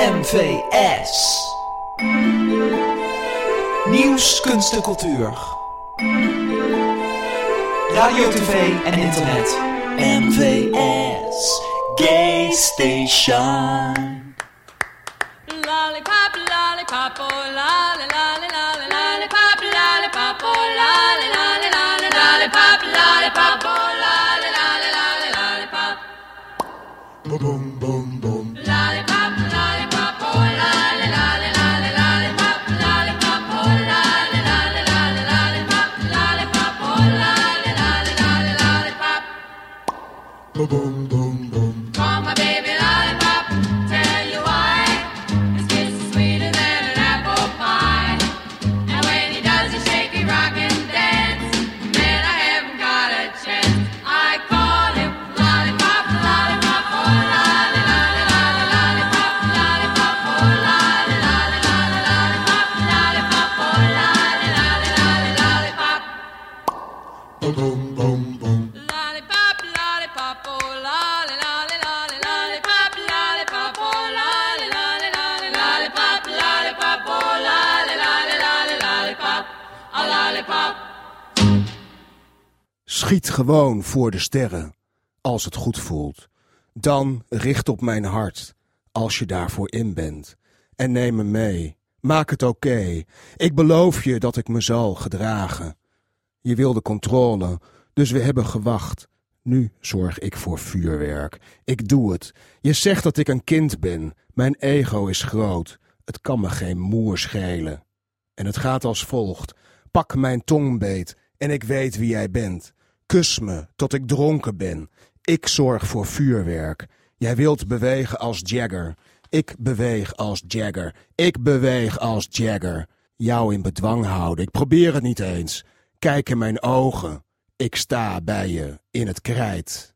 MVS. Nieuws, kunst en cultuur. Radio, tv en internet. MVS. Gay Station. Lollipop, lollipop, oh lolly, lolly, lolly, lollipop, Schiet gewoon voor de sterren, als het goed voelt. Dan richt op mijn hart, als je daarvoor in bent. En neem me mee, maak het oké. Ik beloof je dat ik me zal gedragen. Je wilde controle, dus we hebben gewacht. Nu zorg ik voor vuurwerk. Ik doe het. Je zegt dat ik een kind ben. Mijn ego is groot. Het kan me geen moer schelen. En het gaat als volgt. Pak mijn tong beet en ik weet wie jij bent. Kus me tot ik dronken ben. Ik zorg voor vuurwerk. Jij wilt bewegen als Jagger. Ik beweeg als Jagger. Ik beweeg als Jagger. Jou in bedwang houden. Ik probeer het niet eens. Kijk in mijn ogen. Ik sta bij je in het krijt.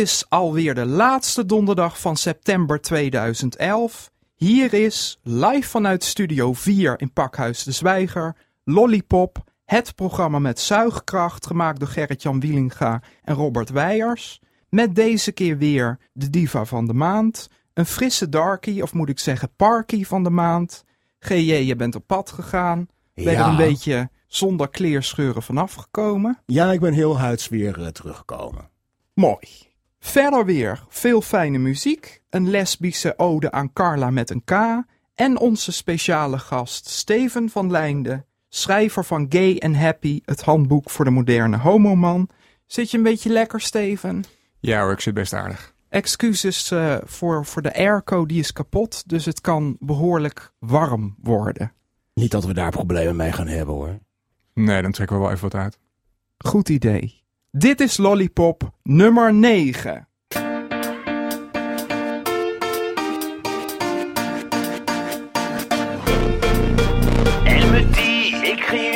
Is alweer de laatste donderdag van september 2011. Hier is, live vanuit Studio 4 in Pakhuis de Zwijger, Lollipop, het programma met zuigkracht, gemaakt door Gerrit-Jan Wielinga en Robert Weijers. Met deze keer weer de diva van de maand, een frisse darkie, of moet ik zeggen parkie van de maand. GJ, je bent op pad gegaan, ben er een beetje zonder kleerscheuren vanaf gekomen. Ja, ik ben heel huids weer eh, teruggekomen. Mooi. Verder weer veel fijne muziek, een lesbische ode aan Carla met een K en onze speciale gast Steven van Leynde, schrijver van Gay and Happy, het handboek voor de moderne homoman. Zit je een beetje lekker, Steven? Ja hoor, ik zit best aardig. Excuses eh, voor, voor de airco, die is kapot, dus het kan behoorlijk warm worden. Niet dat we daar problemen mee gaan hebben hoor. Nee, dan trekken we wel even wat uit. Goed idee. Dit is Lollipop nummer 9.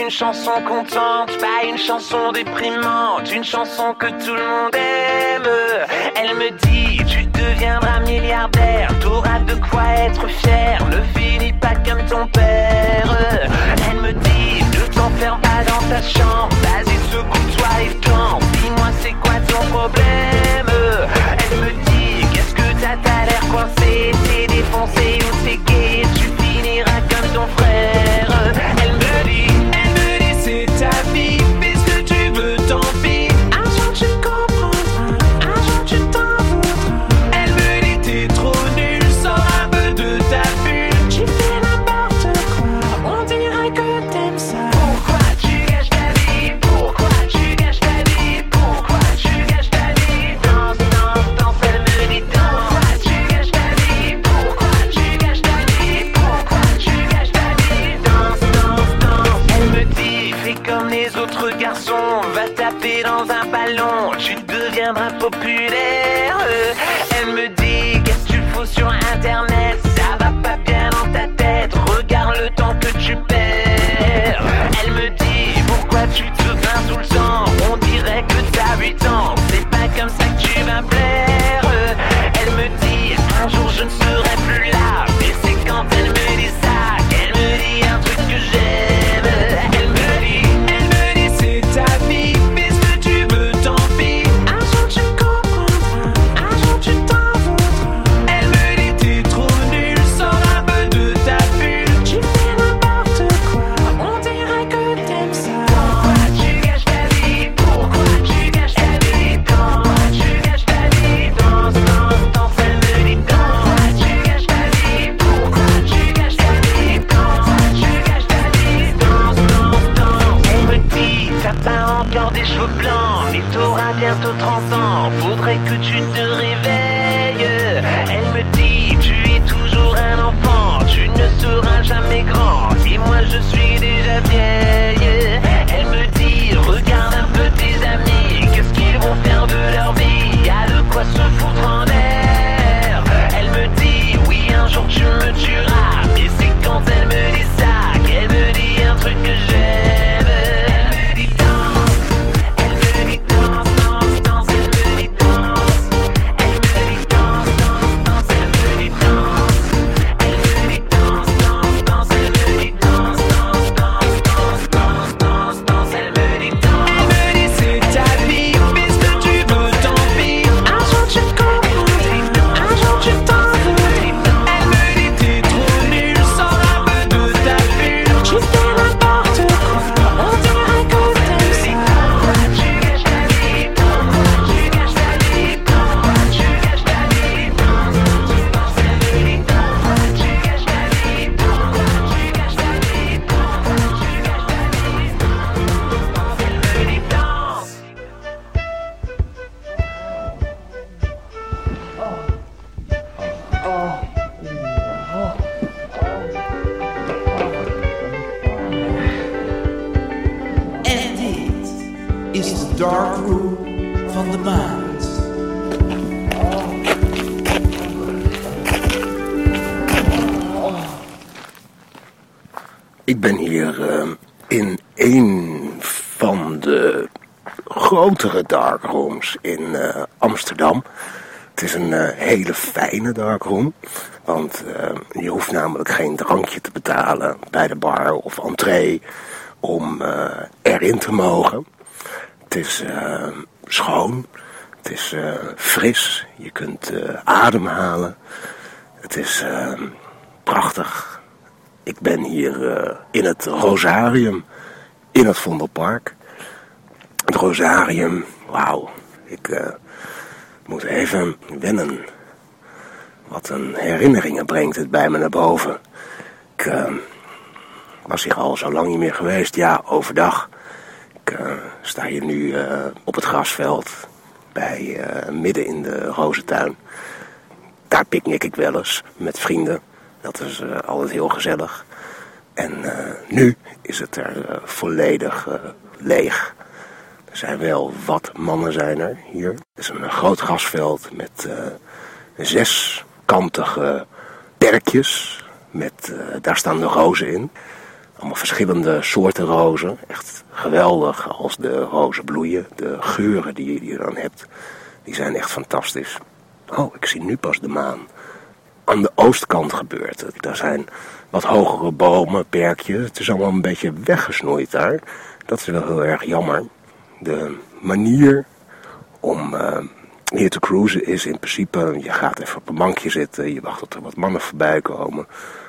une chanson contente, pas une chanson déprimante, une chanson que tout le monde aime. Elle me dit, tu deviendras milliardaire, t'auras de quoi être fier, ne finis pas comme ton père. Elle me dit, t'enferme pas dans ta chambre. Vas-y, secoue-toi et tente. Dis-moi, c'est quoi ton problème? Elle me dit, qu'est-ce que t'as T'as l'air coincé, t'es défoncé ou t'es gay? Tu finiras comme ton frère. Elle me dit. Eh, Amsterdam. Het is een eh, hele fijne darkroom. Want eh, je hoeft namelijk geen drankje te betalen bij de bar of entree om erin te mogen. Het is schoon. Het is fris. Je kunt ademhalen. Het is prachtig. Ik ben hier in het Rosarium. In het Vondelpark. Het Rosarium, wauw, ik eh, moet even wennen. Wat een herinneringen brengt het bij me naar boven. Ik eh, was hier al zo lang niet meer geweest. Ja, overdag. Ik eh, sta hier nu op het grasveld. Bij, midden in de rozentuin. Daar picknick ik wel eens met vrienden. Dat is altijd heel gezellig. En nu is het er volledig leeg. Er zijn wel wat mannen zijn er hier. Het is een groot grasveld met eh, zeskantige perkjes. Met, eh, daar staan de rozen in. Allemaal verschillende soorten rozen. Echt geweldig als de rozen bloeien. De geuren die je hier dan hebt, die zijn echt fantastisch. Oh, ik zie nu pas de maan. Aan de oostkant gebeurt het. Daar zijn wat hogere bomen, perkjes. Het is allemaal een beetje weggesnoeid daar. Dat is wel heel erg jammer. De manier om eh, hier te cruisen is in principe... je gaat even op een bankje zitten, je wacht tot er wat mannen voorbij komen.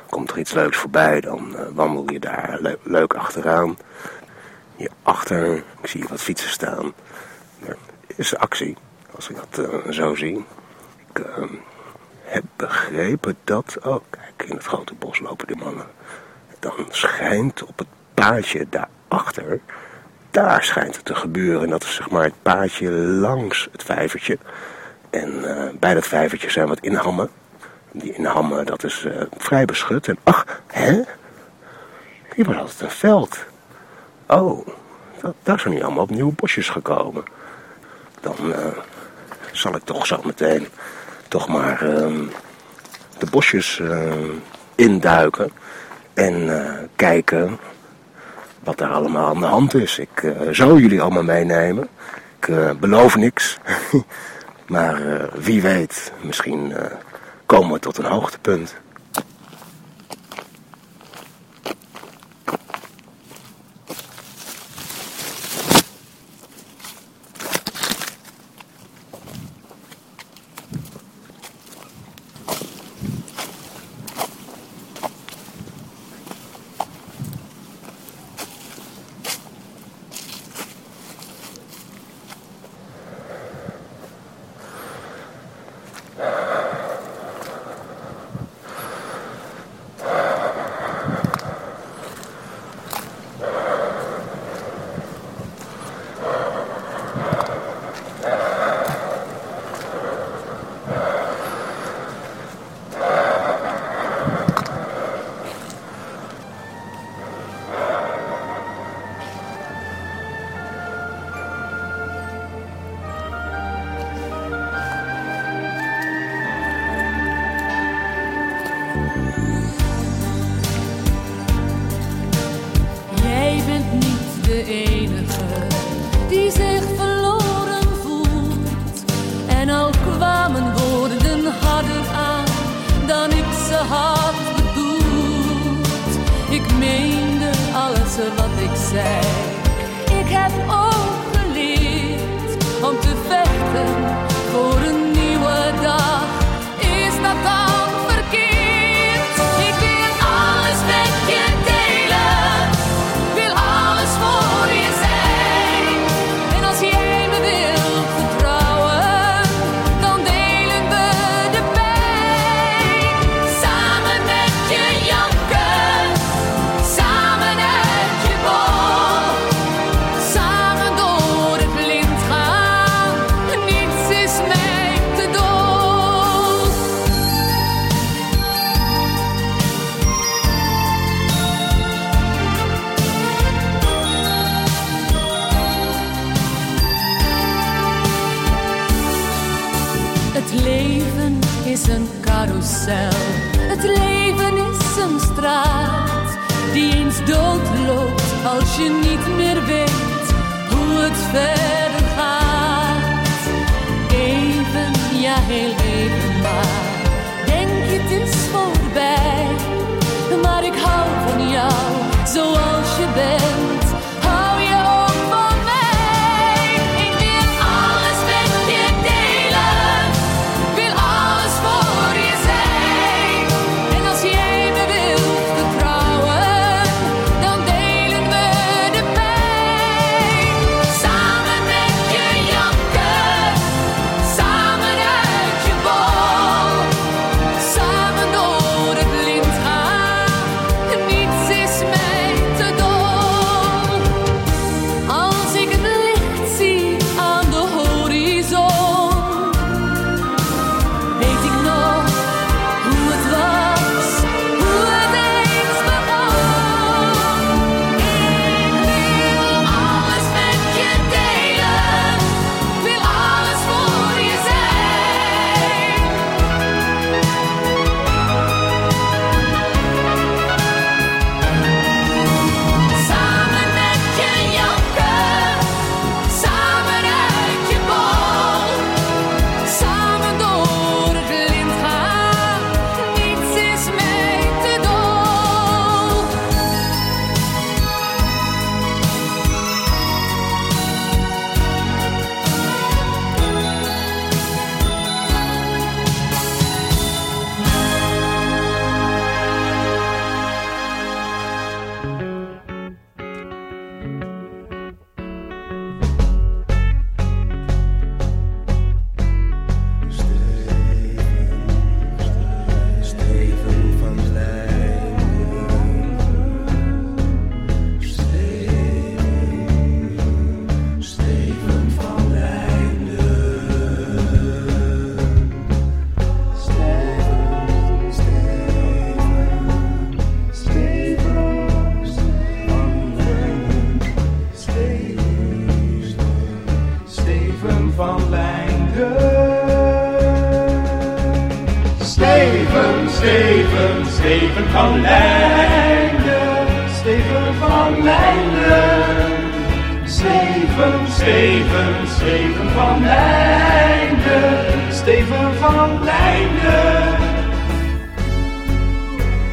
Komt er iets leuks voorbij, dan eh, wandel je daar le- leuk achteraan. Hierachter, ik zie hier wat fietsen staan. Er is actie, als ik dat eh, zo zie. Ik heb begrepen dat... Oh, kijk, in het grote bos lopen die mannen. Dan schijnt op het paadje daarachter... Daar schijnt het te gebeuren. En dat is zeg maar het paadje langs het vijvertje. En eh, bij dat vijvertje zijn wat inhammen. Die inhammen, dat is eh, vrij beschut. En ach, hè? Hier was altijd een veld. Oh, dat, daar zijn nu allemaal opnieuw bosjes gekomen. Dan eh, zal ik toch zo meteen toch maar ehm, de bosjes ehm, induiken. En kijken wat daar allemaal aan de hand is. Ik eh, zou jullie allemaal meenemen. Ik eh, beloof niks. maar eh, wie weet, misschien komen we tot een hoogtepunt. Wat ik zei. Ik heb ook geleerd om te vechten voor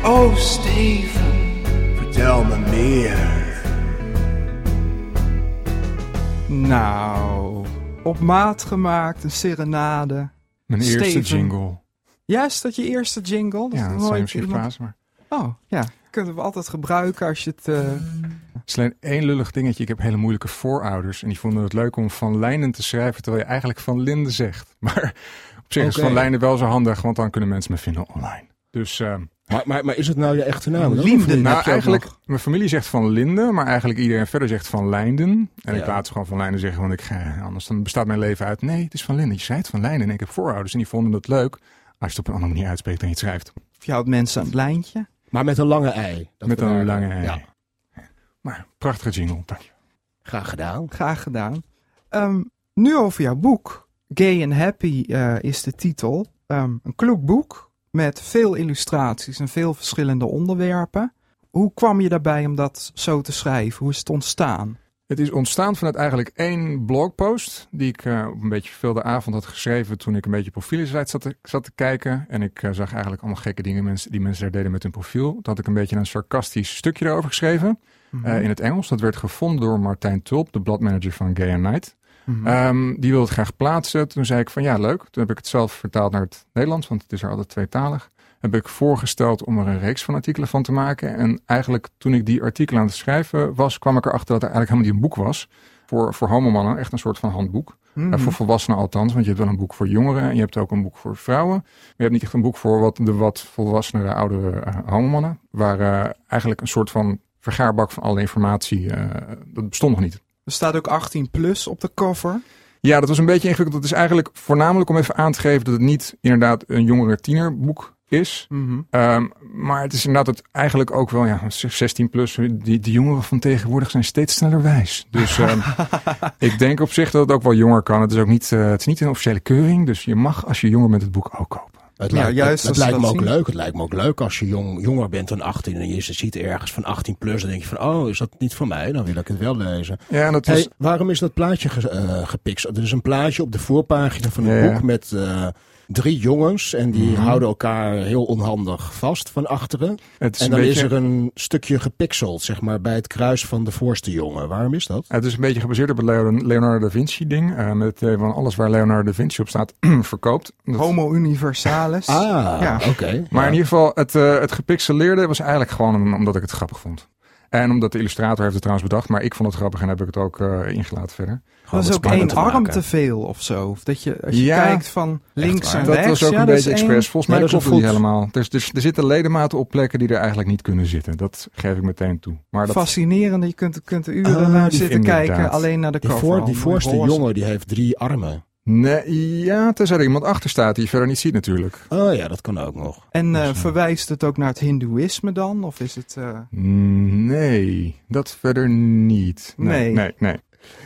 Oh, Steven. Vertel me meer. Nou, op maat gemaakt, een serenade. Mijn eerste jingle. Ja, is dat je eerste jingle? Ja, dat is zou je nooit misschien iemand- verbazen, maar... Oh, ja. Kunnen we altijd gebruiken als je het... eh, Het is alleen één lullig dingetje. Ik heb hele moeilijke voorouders. En die vonden het leuk om Van Lijnen te schrijven, terwijl je eigenlijk Van Linde zegt. Maar op zich is. Van Lijnen wel zo handig, want dan kunnen mensen me vinden online. Dus ehm, Maar, maar, maar is het nou je echte naam? dan, Linden. nou, eigenlijk, nog. mijn familie zegt Van Linde, maar eigenlijk iedereen verder zegt Van Lijnden. En ik laat ze gewoon Van Lijnden zeggen, want ik ga, anders dan bestaat mijn leven uit. Nee, het is Van Linden. Je zei het Van Lijnden en ik heb voorouders en die vonden het leuk als je het op een andere manier uitspreekt dan je het schrijft. Of je houdt mensen aan het lijntje. Maar met een lange ei. Dat Met een daar- lange ei. Ja, Maar prachtige jingle, dank je. graag gedaan. Graag gedaan. Ehm, nu over jouw boek. Gay and Happy eh, is de titel. Ehm, een kloek boek met veel illustraties en veel verschillende onderwerpen. Hoe kwam je daarbij om dat zo te schrijven? Hoe is het ontstaan? Het is ontstaan vanuit eigenlijk één blogpost die ik eh, op een beetje verveelde avond had geschreven toen ik een beetje profielen zat te, zat te kijken. En ik eh, zag eigenlijk allemaal gekke dingen mensen, die mensen daar deden met hun profiel. Toen had ik een beetje een sarcastisch stukje erover geschreven eh, in het Engels. Dat werd gevonden door Martijn Tulp, de bladmanager van Gay and Night. Mhm. Ehm, die wilde het graag plaatsen. Toen zei ik van ja, leuk. Toen heb ik het zelf vertaald naar het Nederlands, want het is er altijd tweetalig. Heb ik voorgesteld om er een reeks van artikelen van te maken. En eigenlijk toen ik die artikelen aan het schrijven was, kwam ik erachter dat er eigenlijk helemaal niet een boek was. Voor, voor homomannen, echt een soort van handboek. Mhm. Eh, voor volwassenen althans, want je hebt wel een boek voor jongeren en je hebt ook een boek voor vrouwen. Maar je hebt niet echt een boek voor wat, de wat volwassenere, oudere eh, homomannen. Waar eh, eigenlijk een soort van vergaarbak van alle informatie, dat bestond nog niet. Er staat ook 18 plus op de cover. Ja, dat was een beetje ingewikkeld. Het is eigenlijk voornamelijk om even aan te geven dat het niet inderdaad een jongere tienerboek is. Mhm. Ehm, maar het is inderdaad het eigenlijk ook wel, ja, 16 plus. Die, die jongeren van tegenwoordig zijn steeds sneller wijs. Dus ehm, ik denk op zich dat het ook wel jonger kan. Het is ook niet, eh, het is niet een officiële keuring. Dus je mag als je jonger bent het boek ook kopen. Het Ja, lijkt, juist het, lijkt me ook zien. leuk. Het lijkt me ook leuk als je jong, jonger bent dan 18 en je ziet ergens van 18 plus. Dan denk je van, oh, is dat niet voor mij? Dan wil ik het wel lezen. Ja, en dat Hey, waarom is dat plaatje ge, eh, gepixeld? Er is een plaatje op de voorpagina van Ja, ja. boek met eh, drie jongens. En die Mhm. houden elkaar heel onhandig vast van achteren. het is En een dan beetje, is er een stukje gepixeld, zeg maar, bij het kruis van de voorste jongen. Waarom is dat? het is een beetje gebaseerd op het Leo- Leonardo da Vinci ding. eh, met het idee van alles waar Leonardo da Vinci op staat, verkoopt. Dat- Homo universalis. Ah, Ja. oké. Maar Ja. in ieder geval, het, eh, het gepixeleerde was eigenlijk gewoon om- omdat ik het grappig vond. En omdat de illustrator heeft het trouwens bedacht, maar ik vond het grappig en heb ik het ook eh, ingelaten verder. Dat is ook één arm te veel of zo. Of dat je, als je Ja. kijkt van links en Dat rechts. was ook ja, een dat is beetje expres. Volgens mij dat is klopt het niet helemaal. Dus, dus er zitten ledematen op plekken die er eigenlijk niet kunnen zitten. Dat geef ik meteen toe. Maar dat, Fascinerend. Je kunt, kunt er uren Ah, naar zitten inderdaad. kijken. Alleen naar de Die, cover. voor, die voorste jongen die heeft drie armen. nee, ja, tenzij er iemand achter staat die je verder niet ziet natuurlijk. Oh ja, dat kan ook nog. En eh, verwijst het ook naar het hindoeïsme dan? Of is het... eh, Nee, dat verder niet. Nee, Nee. nee. nee.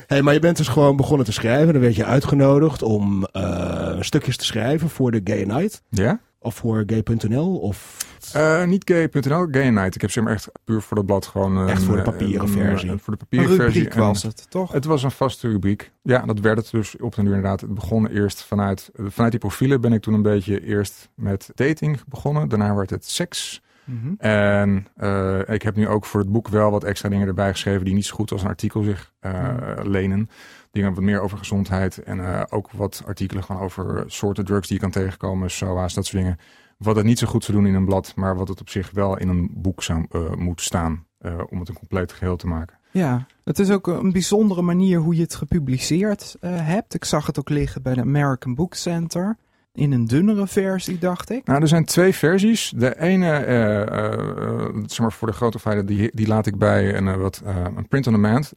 Hey, maar je bent dus gewoon begonnen te schrijven. Dan werd je uitgenodigd om eh, stukjes te schrijven voor de Gay Night. Ja? Of voor gay.nl. Of Eh, niet gay.nl, Gay Night. Ik heb zeg maar echt puur voor dat blad gewoon... een, Echt voor de papieren een, versie. voor de een papieren versie. rubriek en- was het, toch? Het was een vaste rubriek. Ja, dat werd het dus op den duur inderdaad. Het begon eerst vanuit, vanuit die profielen ben ik toen een beetje eerst met dating begonnen. Daarna werd het seks. Mhm. En eh, ik heb nu ook voor het boek wel wat extra dingen erbij geschreven die niet zo goed als een artikel zich eh, lenen. Dingen wat meer over gezondheid en eh, ook wat artikelen gewoon over soorten drugs die je kan tegenkomen, SOA's, dat soort dingen. Wat het niet zo goed zou doen in een blad, maar wat het op zich wel in een boek zou moeten staan om het een compleet geheel te maken. Ja, het is ook een bijzondere manier hoe je het gepubliceerd hebt. Ik zag het ook liggen bij de American Book Center. In een dunnere versie, dacht ik. Nou, er zijn twee versies. De ene, eh, eh, eh, zeg maar voor de grote feiten, die, die laat ik bij een, wat, een print-on-demand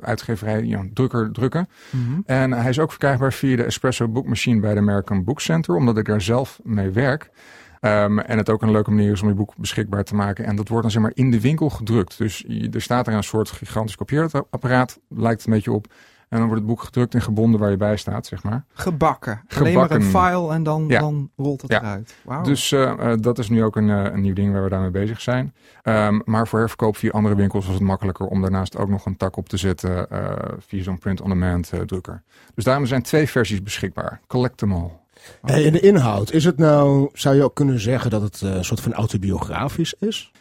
uitgeverij, ja, drukker drukken. Mhm. En hij is ook verkrijgbaar via de Espresso Book Machine bij de American Book Center, omdat ik daar zelf mee werk. Ehm, en het ook een leuke manier is om je boek beschikbaar te maken. En dat wordt dan zeg maar in de winkel gedrukt. Dus je- er staat er een soort gigantisch kopieerapparaat, lijkt het een beetje op. En dan wordt het boek gedrukt en gebonden waar je bij staat, zeg maar. Gebakken. Alleen maar een Gebakken. file en dan, Ja. dan rolt het Ja. eruit. Wauw. Dus eh, eh, dat is nu ook een, eh, een nieuw ding waar we daarmee bezig zijn. Ehm, maar voor herverkoop via andere winkels was het makkelijker om daarnaast ook nog een tak op te zetten eh, via zo'n print-on-demand drukker. Dus daarom zijn twee versies beschikbaar. Collect them all. Hey, en de inhoud, is het nou, zou je ook kunnen zeggen dat het eh, een soort van autobiografisch is?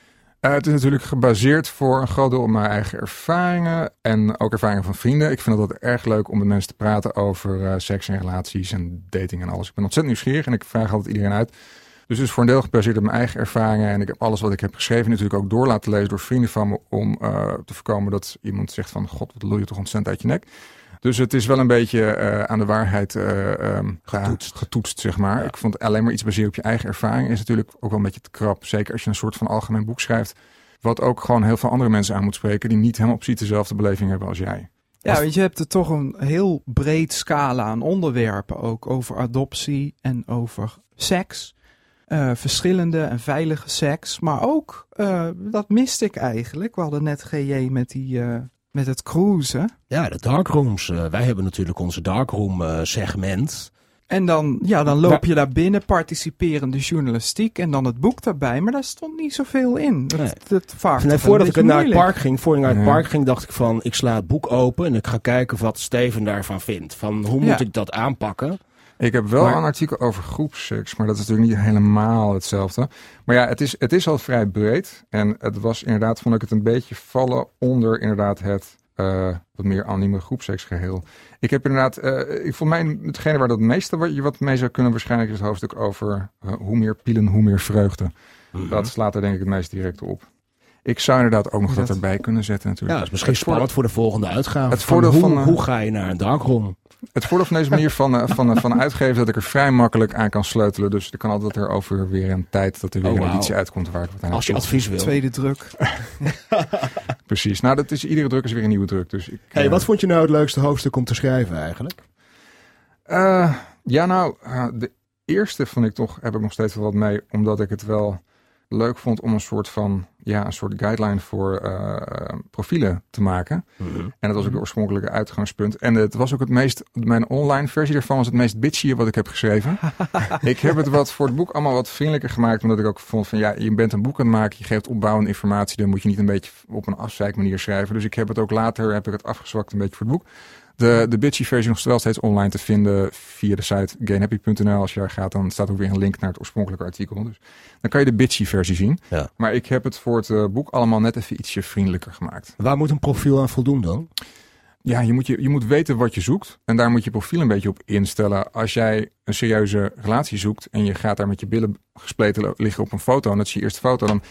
Eh, het is natuurlijk gebaseerd voor een groot deel op mijn eigen ervaringen en ook ervaringen van vrienden. Ik vind het altijd erg leuk om met mensen te praten over eh, seks en relaties en dating en alles. Ik ben ontzettend nieuwsgierig en ik vraag altijd iedereen uit. Dus het is voor een deel gebaseerd op mijn eigen ervaringen en ik heb alles wat ik heb geschreven natuurlijk ook door laten lezen door vrienden van me om eh, te voorkomen dat iemand zegt van god wat lul je toch ontzettend uit je nek. Dus het is wel een beetje eh, aan de waarheid eh, ehm, ja, Getoetst. getoetst, zeg maar. Ik vond alleen maar iets baseren op je eigen ervaring is natuurlijk ook wel een beetje te krap. Zeker als je een soort van algemeen boek schrijft. Wat ook gewoon heel veel andere mensen aan moet spreken. Die niet helemaal precies dezelfde beleving hebben als jij. Ja, want je hebt er toch een heel breed scala aan onderwerpen ook over adoptie en over seks. Eh, verschillende en veilige seks. Maar ook, dat miste ik eigenlijk. We hadden net GJ met, die, met het cruisen. Ja, de darkrooms. eh, wij hebben natuurlijk onze darkroom eh, segment. En dan, ja, dan loop je daar binnen, participerende journalistiek en dan het boek daarbij. Maar daar stond niet zoveel in. Dat, Nee. dat vaart Nee, voordat ik naar het park ging, voor ik naar het park ging, dacht ik van, ik sla het boek open en ik ga kijken wat Steven daarvan vindt. Van, hoe moet Ja. ik dat aanpakken? Ik heb wel Maar- een artikel over groepseks, maar dat is natuurlijk niet helemaal hetzelfde. Maar ja, het is, het is al vrij breed. En het was inderdaad, vond ik het een beetje vallen onder inderdaad het eh, wat meer anonieme groepseksgeheel. Ik heb inderdaad, eh, ik vond mij hetgene waar dat meeste wat je wat mee zou kunnen waarschijnlijk is het hoofdstuk over eh, hoe meer pielen, hoe meer vreugde. Mhm. Dat slaat er denk ik het meest direct op. Ik zou inderdaad ook nog dat Dat- erbij kunnen zetten Ja, natuurlijk. dat is misschien spannend voor de volgende uitgave. Het Van voordeel hoe, van, hoe ga je naar een darkroom? Het voordeel van deze manier van, eh, van, eh, van uitgeven dat ik er vrij makkelijk aan kan sleutelen. Dus er kan altijd erover weer een tijd dat er weer Oh, een editie uitkomt waar ik wat aan Als je advies wil. Tweede druk. Precies. Nou, dat is, iedere druk is weer een nieuwe druk. Dus ik, Hey, eh, wat vond je nou het leukste hoofdstuk om te schrijven eigenlijk? eh, ja, nou, de eerste vond ik toch, heb ik nog steeds wel wat mee. Omdat ik het wel leuk vond om een soort van, ja, een soort guideline voor eh, profielen te maken. En dat was ook de oorspronkelijke uitgangspunt. En het was ook het meest, mijn online versie daarvan was het meest bitchy wat ik heb geschreven. ik heb het wat voor het boek allemaal wat vriendelijker gemaakt. Omdat ik ook vond van ja, je bent een boek aan het maken. Je geeft opbouwende informatie. Dan moet je niet een beetje op een afzeik manier schrijven. Dus ik heb het ook later, heb ik het afgezwakt een beetje voor het boek. De, de bitchy versie nog wel steeds online te vinden via de site gainhappy.nl. Als je daar gaat, dan staat ook weer een link naar het oorspronkelijke artikel. Dus dan kan je de bitchy versie zien. Ja. Maar ik heb het voor het eh, boek allemaal net even ietsje vriendelijker gemaakt. Waar moet een profiel aan voldoen dan? Ja, je moet, je, je moet weten wat je zoekt. En daar moet je profiel een beetje op instellen. Als jij een serieuze relatie zoekt en je gaat daar met je billen gespleten liggen op een foto. En dat is je eerste foto. Dan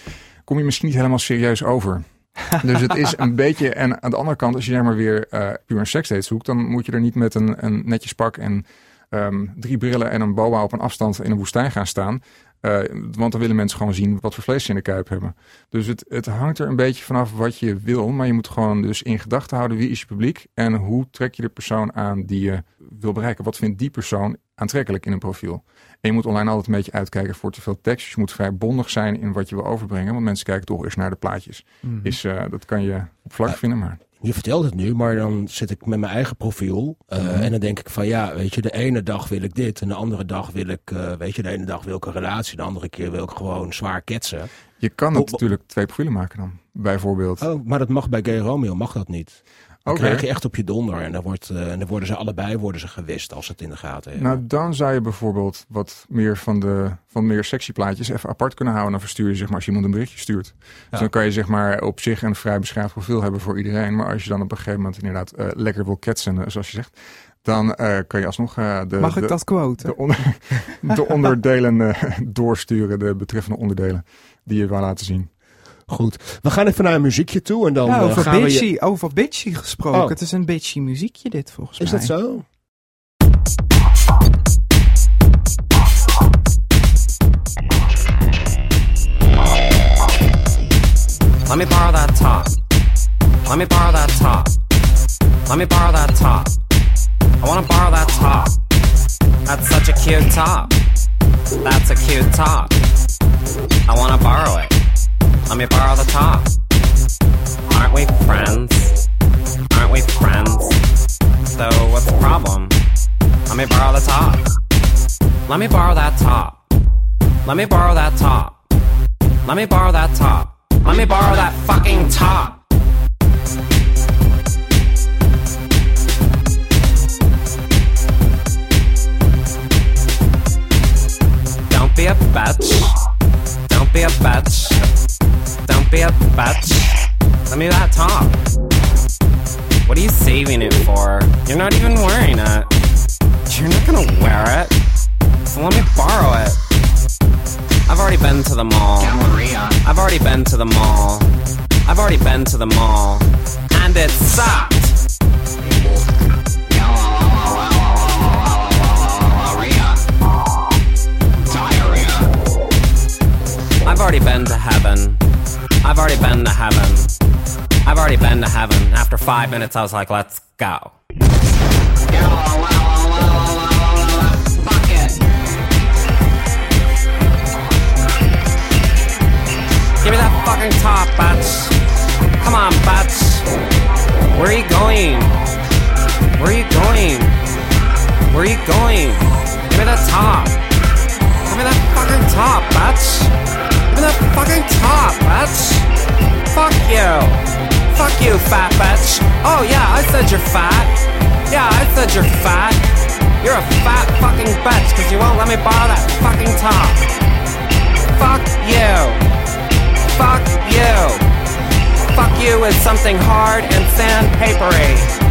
kom je misschien niet helemaal serieus over. dus het is een beetje. En aan de andere kant, als je zeg maar weer eh, puur een seksdate zoekt. Dan moet je er niet met een, een netjes pak en ehm, drie brillen en een boa op een afstand in een woestijn gaan staan. Eh, want dan willen mensen gewoon zien wat voor vlees ze in de kuip hebben. Dus het, het hangt er een beetje vanaf wat je wil. Maar je moet gewoon dus in gedachten houden wie is je publiek. En hoe trek je de persoon aan die je wil bereiken. Wat vindt die persoon aantrekkelijk in een profiel. En je moet online altijd een beetje uitkijken voor te veel tekst. Dus je moet vrij bondig zijn in wat je wil overbrengen. Want mensen kijken toch eerst naar de plaatjes. Mhm. Is, eh, dat kan je op vlak vinden. Maar Je vertelt het nu, maar dan zit ik met mijn eigen profiel. eh, Mhm. En dan denk ik van ja, weet je, de ene dag wil ik dit. En de andere dag wil ik, eh, weet je, de ene dag wil ik een relatie. De andere keer wil ik gewoon zwaar ketsen. je kan het natuurlijk twee profielen maken dan. Bijvoorbeeld. Oh, maar dat mag bij Gay Romeo, mag dat niet. Dan krijg je echt op je donder. En dan, wordt, eh, en dan worden ze allebei worden ze gewist als ze het in de gaten hebben. Nou, dan zou je bijvoorbeeld wat meer van de van meer sexy plaatjes even apart kunnen houden. Dan verstuur je zeg maar als je iemand een berichtje stuurt. Dus dan kan je zeg maar op zich een vrij beschaafd profiel hebben voor iedereen. Maar als je dan op een gegeven moment inderdaad eh, lekker wil ketsen, eh, zoals je zegt, dan eh, kan je alsnog eh, de, Mag ik de, dat quoten? de, onder- de onderdelen eh, doorsturen, de betreffende onderdelen die je wil laten zien. Goed, we gaan even naar een muziekje toe en dan ja, eh, over gaan we bitchy, je... over bitchy gesproken. Oh. Het is een bitchy muziekje dit volgens Is mij. dat zo? Let me borrow that top. Let me borrow that top. Let me borrow that top. I wanna borrow that top. That's such a cute top. That's a cute top. I wanna borrow it. Let me borrow the top. Aren't we friends? Aren't we friends? though. What's the problem? Let me borrow the top. Let me borrow that top. Let me borrow that top. Let me borrow that top. Let me borrow that fucking top. Don't be a bitch. Don't be a bitch. Be a bitch. Let me that top. What are you saving it for? You're not even wearing it. You're not gonna wear it. So let me borrow it. I've already been to the mall. I've already been to the mall. I've already been to the mall. And it sucked. I've already been to heaven. I've already been to heaven. I've already been to heaven. After five minutes, I was like, let's go. Give me that fucking top, bitch. Come on, bitch. Where are you going? Where are you going? Where are you going? Give me that top. Give me that fucking top, bitch. Me that fucking top, bitch. Fuck you. Fuck you, fat bitch. Oh yeah, I said you're fat. Yeah, I said you're fat. You're a fat fucking bitch because you won't let me borrow that fucking top. Fuck you. Fuck you. Fuck you is something hard and sandpapery.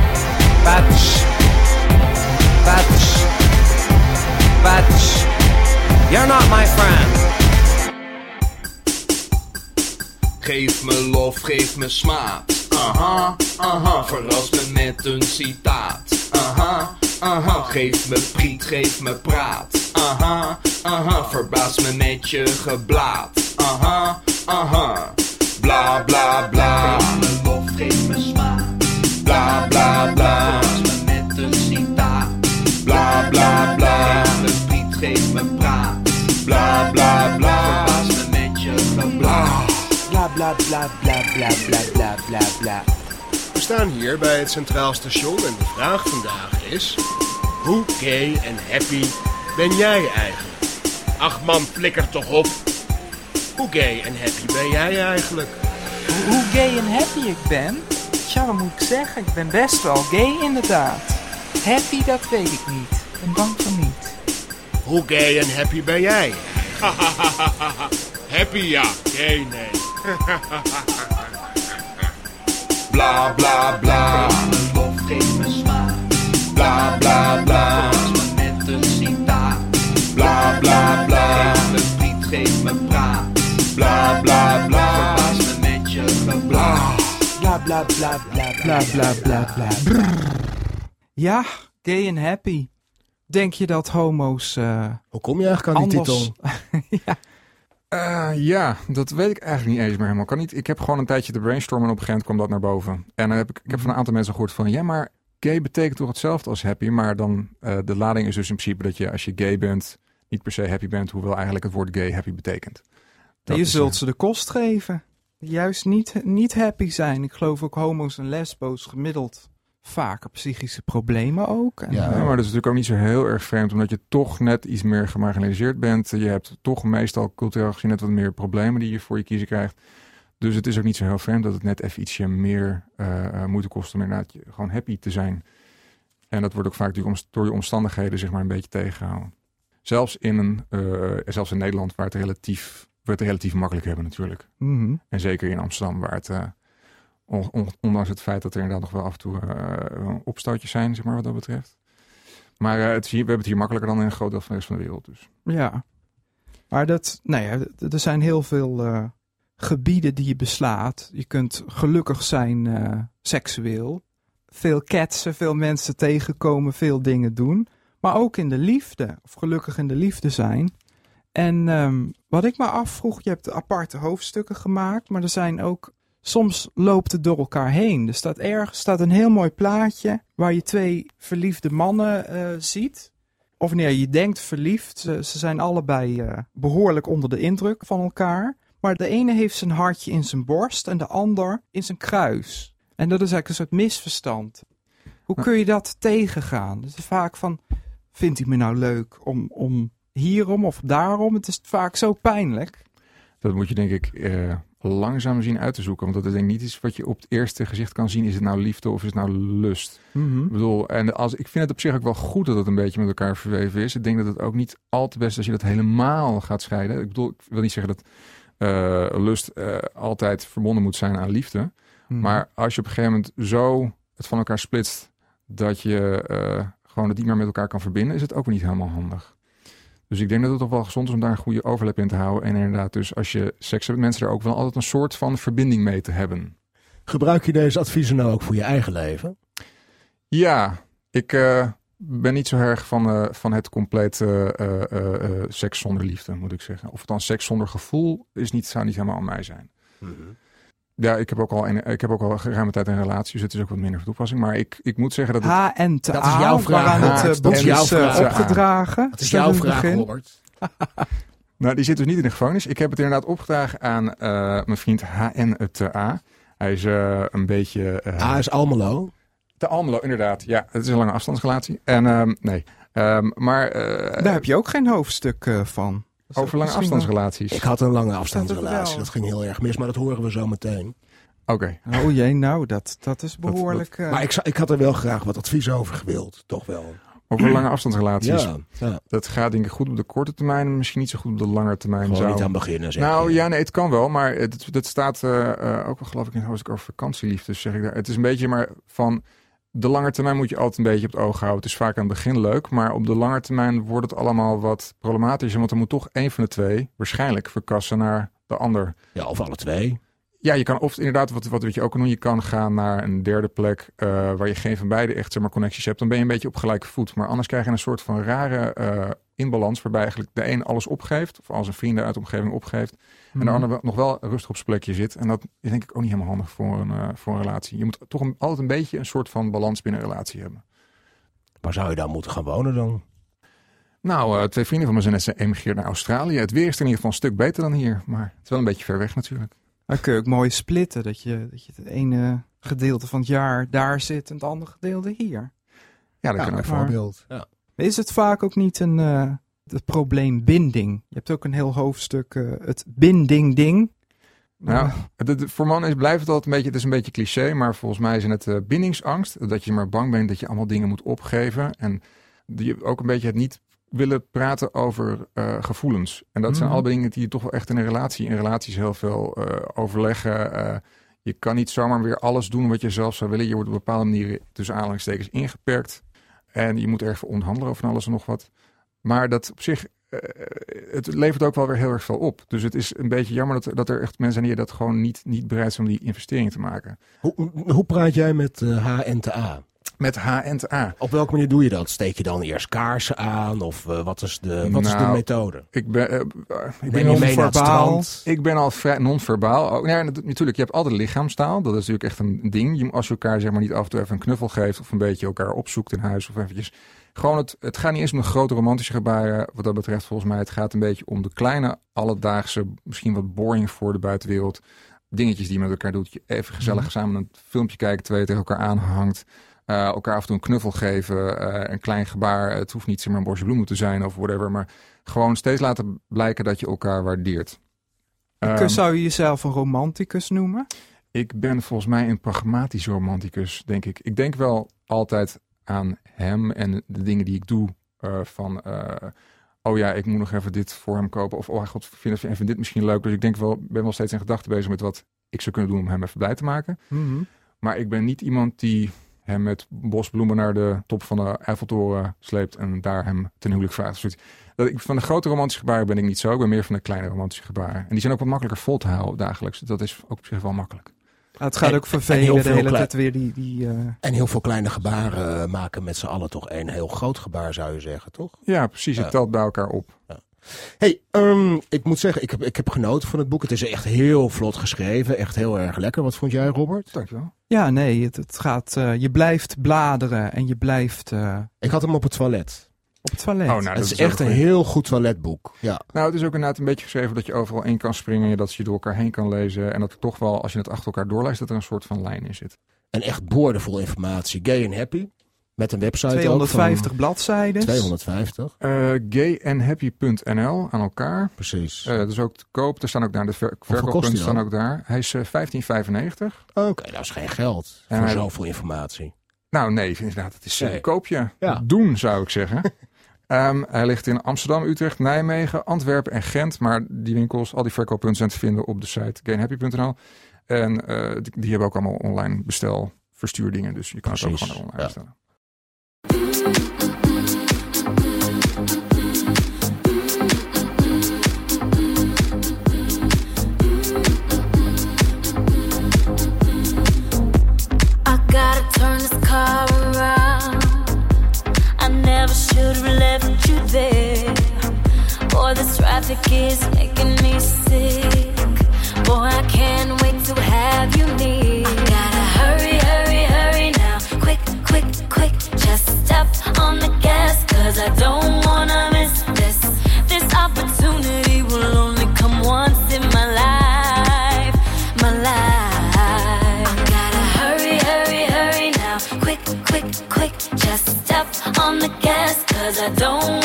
Geef me lof, geef me smaad. Aha, aha, verras me met een citaat. Aha, aha, geef me priet, geef me praat. Aha, aha, verbaas me met je geblaad. Aha, aha, bla bla bla. Geef me lof, geef me smaad. Bla bla bla. Verras me met een citaat. Bla bla bla. Geef me priet, geef me praat. Bla bla bla. Verbaas me met je geblaad bla bla bla bla bla bla bla bla. We staan hier bij het Centraal Station en de vraag vandaag is... Hoe gay en happy ben jij eigenlijk? Ach man, flikker toch op. Hoe gay en happy ben jij eigenlijk? Hoe, gay en happy ik ben? Tja, moet ik zeggen? Ik ben best wel gay inderdaad. Happy, dat weet ik niet. En bang van niet. Hoe gay en happy ben jij? happy ja, gay nee. Bla bla bla. Geef me lof, geef me smaak. Bla bla bla. Verras me met een citaat. Bla bla bla. Geef me priet, geef me praat. Bla bla bla. Verbaas me met je geblaad. Bla bla bla bla Bla bla bla bla. Brrr. Ja, gay en happy. Denk je dat homo's eh, Hoe kom je eigenlijk aan die anders... titel? ja, Eh, ja, dat weet ik eigenlijk niet eens meer helemaal. Kan niet, ik heb gewoon een tijdje te brainstormen en op een gegeven moment kwam dat naar boven. En dan heb ik, ik heb van een aantal mensen gehoord van... Ja, maar gay betekent toch hetzelfde als happy? Maar dan, eh, de lading is dus in principe dat je als je gay bent... niet per se happy bent, hoewel eigenlijk het woord gay happy betekent. Dat je is, zult eh, ze de kost geven. Juist niet, niet happy zijn. Ik geloof ook homo's en lesbo's gemiddeld vaker psychische problemen ook. En, Ja, maar dat is natuurlijk ook niet zo heel erg vreemd, omdat je toch net iets meer gemarginaliseerd bent. Je hebt toch meestal cultureel gezien net wat meer problemen die je voor je kiezen krijgt. Dus het is ook niet zo heel vreemd dat het net even ietsje meer eh, eh, moeite kost om inderdaad je- gewoon happy te zijn. En dat wordt ook vaak door je omst- door je omstandigheden zeg maar een beetje tegengehouden. Zelfs in, een, eh, zelfs in Nederland, waar het relatief, we het relatief makkelijk hebben natuurlijk. Mhm. En zeker in Amsterdam, waar het, eh, ondanks het feit dat er inderdaad nog wel af en toe eh, opstootjes zijn, zeg maar, wat dat betreft. Maar eh, het is hier, we hebben het hier makkelijker dan in een groot deel van de rest van de wereld. Dus. Ja. Maar dat, d- er zijn heel veel eh, gebieden die je beslaat. Je kunt gelukkig zijn seksueel. Veel ketsen, veel mensen tegenkomen, veel dingen doen. Maar ook in de liefde, of gelukkig in de liefde zijn. En ehm, wat ik me afvroeg, je hebt aparte hoofdstukken gemaakt, maar er zijn ook, soms loopt het door elkaar heen. Er staat ergens staat een heel mooi plaatje waar je twee verliefde mannen eh, ziet. Of wanneer je denkt verliefd, ze, ze zijn allebei eh, behoorlijk onder de indruk van elkaar. Maar de ene heeft zijn hartje in zijn borst en de ander in zijn kruis. En dat is eigenlijk een soort misverstand. Hoe kun je dat tegengaan? Het is vaak van, vindt hij me nou leuk om, om hierom of daarom? Het is vaak zo pijnlijk. Dat moet je denk ik eh, langzaam zien uit te zoeken. Want dat is denk ik niet iets wat je op het eerste gezicht kan zien. Is het nou liefde of is het nou lust? Ik bedoel, en als, ik vind het op zich ook wel goed dat het een beetje met elkaar verweven is. Ik denk dat het ook niet al te best is als je dat helemaal gaat scheiden. Ik bedoel, ik wil niet zeggen dat eh, lust eh, altijd verbonden moet zijn aan liefde. Mhm. Maar als je op een gegeven moment zo het van elkaar splitst dat je eh, gewoon het niet meer met elkaar kan verbinden, is het ook niet helemaal handig. Dus ik denk dat het toch wel gezond is om daar een goede overlap in te houden. En inderdaad, dus als je seks hebt met mensen, er ook wel altijd een soort van verbinding mee te hebben. Gebruik je deze adviezen nou ook voor je eigen leven? Ja, ik eh, ben niet zo erg van, eh, van het compleet eh, eh, eh, eh, seks zonder liefde, moet ik zeggen. Of het dan seks zonder gevoel is niet, zou niet helemaal aan mij zijn. Ja, ik heb ook al, een, ik heb ook al geruime tijd een relatie, dus het is ook wat minder van toepassing. Maar ik, ik moet zeggen dat het... H en te Dat is jouw vraag, het eh, Dat boek is jouw is eh, vraag. opgedragen. Dat is jouw vraag? Robert. Nou, die zit dus niet in de gevangenis. Ik heb het inderdaad opgedragen aan eh, mijn vriend HN het A. Hij is eh, een beetje... eh, A is Almelo. De Almelo, inderdaad. Ja, het is een lange afstandsrelatie. En ehm, nee, Ehm, maar eh, Daar heb je ook geen hoofdstuk eh, van. Dat over lange afstandsrelaties. Ik had een lange Dat afstandsrelatie. Dat ging heel erg mis, maar dat horen we zo meteen. Oké. Oh jee, nou, dat, dat is behoorlijk... eh, Maar ik, ik had er wel graag wat advies over gewild. Toch wel. Over lange afstandsrelaties. Ja, ja. Dat gaat denk ik goed op de korte termijn, misschien niet zo goed op de lange termijn. Gewoon zou... niet aan beginnen, zeg Nou je. ja, nee, het kan wel, maar het, het staat eh, eh, ook wel geloof ik in hoofdstuk over vakantieliefde, zeg ik daar. Het is een beetje maar van de lange termijn moet je altijd een beetje op het oog houden. Het is vaak aan het begin leuk, maar op de lange termijn wordt het allemaal wat problematischer, want er moet toch één van de twee waarschijnlijk verkassen naar de ander. Ja, of alle twee. Ja, je kan of inderdaad, wat, wat weet je ook doen, je kan gaan naar een derde plek eh, waar je geen van beide echt zeg maar, connecties hebt. Dan ben je een beetje op gelijke voet. Maar anders krijg je een soort van rare eh, inbalans waarbij eigenlijk de een alles opgeeft, of al zijn vrienden uit de omgeving opgeeft, en de Mhm. ander wel- nog wel rustig op zijn plekje zit. En dat is denk ik ook niet helemaal handig voor een, eh, voor een relatie. Je moet toch een, altijd een beetje een soort van balans binnen een relatie hebben. Waar zou je dan moeten gaan wonen dan? Nou, eh, twee vrienden van me zijn net geëmigreerd naar Australië. Het weer is er in ieder geval een stuk beter dan hier, maar het is wel een beetje ver weg natuurlijk. Dan kun je ook mooi splitten. Dat je, dat je het ene gedeelte van het jaar daar zit en het andere gedeelte hier. Ja, dat Ja, kan ook. bijvoorbeeld. Ja. Is het vaak ook niet een, eh, het probleem binding? Je hebt ook een heel hoofdstuk, eh, het binding-ding. Nou, het- het- voor mannen is, blijft het altijd een beetje, het is een beetje cliché, maar volgens mij is het eh, bindingsangst. Dat je maar bang bent dat je allemaal dingen moet opgeven. En die, ook een beetje het niet willen praten over eh, gevoelens. En dat zijn Mhm. allebei dingen die je toch wel echt in een relatie, in relaties heel veel overleggen. Je kan niet zomaar weer alles doen wat je zelf zou willen. Je wordt op bepaalde manier tussen aanhalingstekens ingeperkt. En je moet erg veel onderhandelen over van alles en nog wat. Maar dat op zich, eh, het levert ook wel weer heel erg veel op. Dus het is een beetje jammer dat, dat er echt mensen zijn die dat gewoon niet, niet bereid zijn om die investering te maken. Hoe, hoe praat jij met eh H en te A? Met H en te A. Op welke manier doe je dat? Steek je dan eerst kaarsen aan? Of eh, wat, is de, wat is de Nou, methode? Ik ben, eh, eh, ik ben, non-verbaal. ik ben al vrij non-verbaal. Oh, natuurlijk, je hebt altijd lichaamstaal. Dat is natuurlijk echt een ding. Je, als je elkaar zeg maar niet af en toe even een knuffel geeft... of een beetje elkaar opzoekt in huis of eventjes... Gewoon het, het gaat niet eens om de grote romantische gebaren. Wat dat betreft volgens mij. Het gaat een beetje om de kleine alledaagse... misschien wat boring voor de buitenwereld... dingetjes die je met elkaar doet. Je even gezellig samen een filmpje kijken... je tegen elkaar aanhangt. Eh, elkaar af en toe een knuffel geven. eh, een klein gebaar. Het hoeft niet zeg maar een bosje bloemen te zijn of whatever. Maar gewoon steeds laten blijken dat je elkaar waardeert. Ehm, Zou je jezelf een romanticus noemen? ik ben volgens mij een pragmatisch romanticus, denk ik. Ik denk wel altijd aan hem en de dingen die ik doe. eh, van, eh, oh ja, ik moet nog even dit voor hem kopen. Of, oh god, vind, vind dit misschien leuk. Dus ik denk wel, ben wel steeds in gedachten bezig met wat ik zou kunnen doen om hem even blij te maken. Mhm. Maar ik ben niet iemand die hem met bosbloemen naar de top van de Eiffeltoren sleept en daar hem ten huwelijk vraagt. zoiets. Dat ik, van de grote romantische gebaren ben ik niet zo. Ik ben meer van de kleine romantische gebaren. En die zijn ook wat makkelijker vol te houden dagelijks. Dat is ook op zich wel makkelijk. Het gaat En- ook en vervelen de hele tijd weer die... die eh, En heel veel kleine gebaren eh, maken met z'n allen toch één heel groot gebaar, zou je zeggen, toch? Ja, precies. Het telt bij elkaar op. hey, ehm, ik moet zeggen, ik heb, ik heb genoten van het boek. Het is echt heel vlot geschreven. Echt heel erg lekker. Wat vond jij, Robert? Dankjewel. Ja, nee, het, het gaat... eh, je blijft bladeren en je blijft eh, Ik had hem op het toilet. Op het toilet. Oh, nou, het dat is, is echt een heel goed toiletboek. Ja. Nou, het is ook inderdaad een beetje geschreven dat je overal in kan springen. Dat je door elkaar heen kan lezen. En dat er toch wel, als je het achter elkaar doorleest, dat er een soort van lijn in zit. En echt boordevol informatie. Gay en happy. Met een website 250 ook van bladzijden. 250. Eh, gayandhappy.nl aan elkaar. Precies. Eh, dat is ook te koop. Er staan ook daar de ver verkooppunten dan? staan ook daar. Hij is eh, 15,95. Oké, dat is geen geld En voor hij- zoveel informatie. Nou nee, inderdaad, het is eh, Nee. koop je. Ja. Doen zou ik zeggen. Ehm, hij ligt in Amsterdam, Utrecht, Nijmegen, Antwerpen en Gent. Maar die winkels, al die verkooppunten zijn te vinden op de site gainhappy.nl. En eh, die, die hebben ook allemaal online bestel verstuurdingen. Dus je kan het ook gewoon online ja. bestellen. I gotta turn this car around. Never should have left you there. Boy, this traffic is making me sick. Boy, I can't wait to have you near. I gotta hurry, hurry, hurry now. Quick, quick, quick. Just step on the gas, cause I don't wanna cause I don't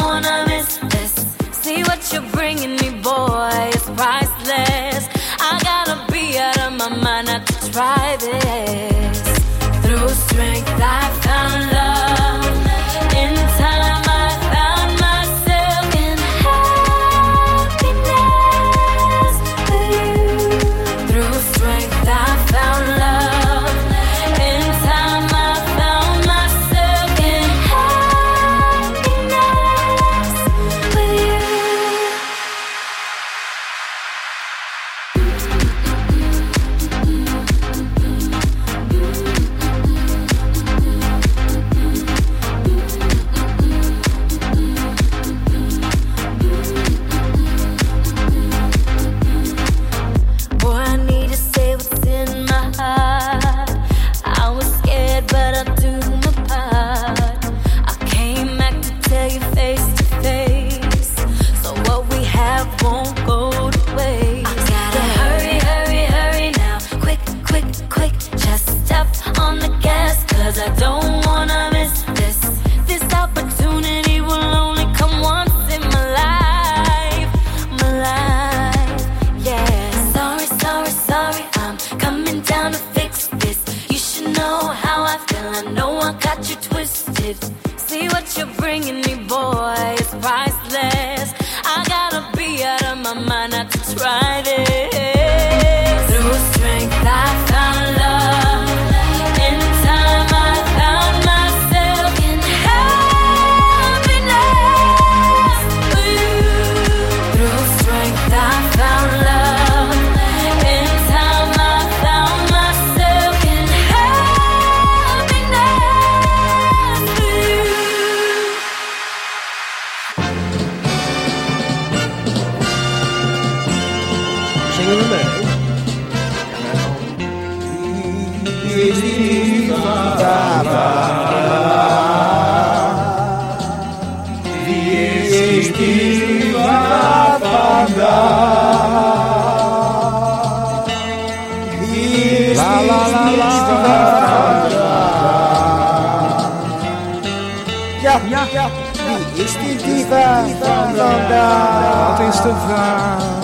van vandaag? Dat is de vraag.